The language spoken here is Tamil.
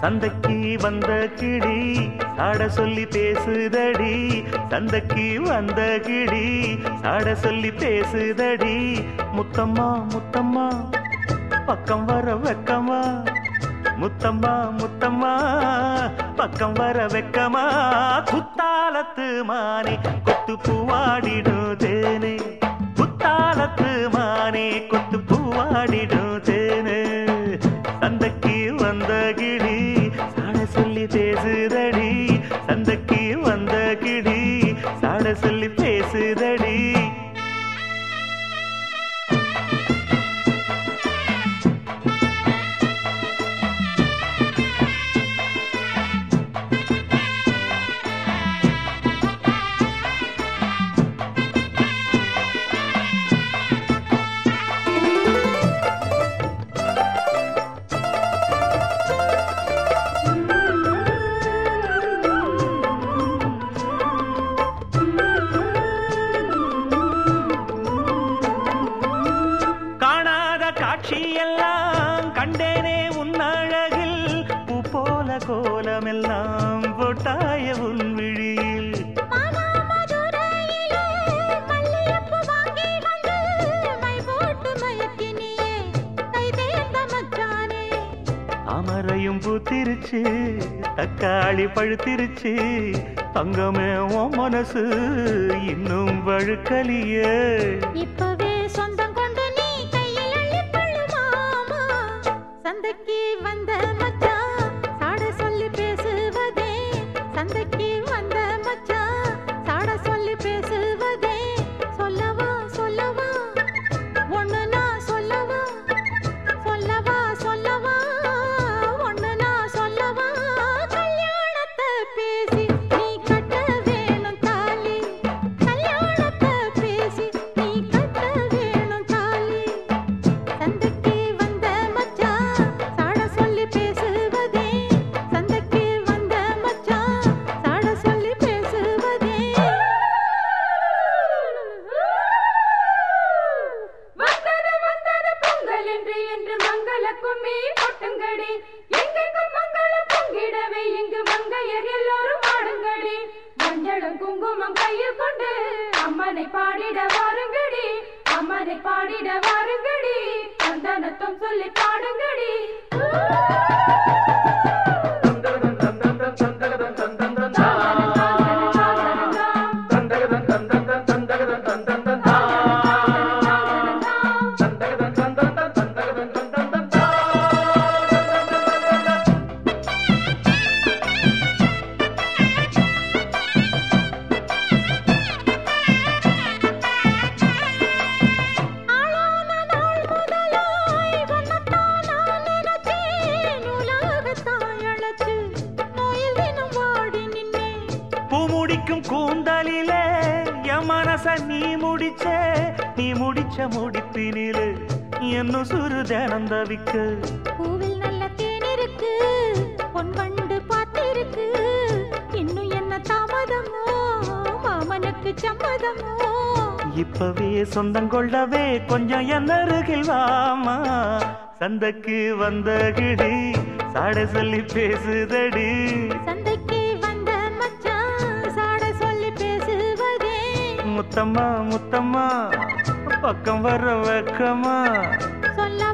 சந்தைக்கு வந்த கிளி சாட சொல்லி பேசுதடி. சந்தைக்கு வந்த கிளி சாட சொல்லி பேசுதடி. முத்தம்மா முத்தம்மா பக்கம் வர வெக்கமா? முத்தம்மா முத்தம்மா பக்கம் வர வெக்கமா? குத்தாலத்து மானே கொத்து பூவாடிடும் தேனே. குத்தாலத்து மானே கொத்து பூவாடி சாட சொல்லி கோலமெல்லாம் போட்டாய உன் விழியில். அமரையும் பூத்திருச்சு தக்காளி பழுத்திருச்சு. தங்கமே உன் மனசு இன்னும் வழுக்கலியே. இப்பவே மாதிரி பாடிட வாருங்கடி சந்தானத்தம் சொல்லி பாடுங்கடி. முடிக்கும் கூந்தலிலே என் மனச நீ முடிச்ச நீ முடிச்ச முடிப்பினிலே என்ன சுரு தினம் தவிக்க. பூவில் நல்ல தேன் இருக்கு, பொன் வண்டு பார்த்திருக்கு. இன்னும் என்ன தாமதமோ மாமனுக்கு சம்மதமோ? இப்பவே சொந்தம் கொள்ளவே கொஞ்சம் என் அருகில் வாமா. சந்தைக்கு வந்த கிடி சாட சொல்லி பேசுதடி. சந்தைக்கு முத்தம்மா முத்தம்மா. பக்கம் வர வெக்கமா. சொல்ல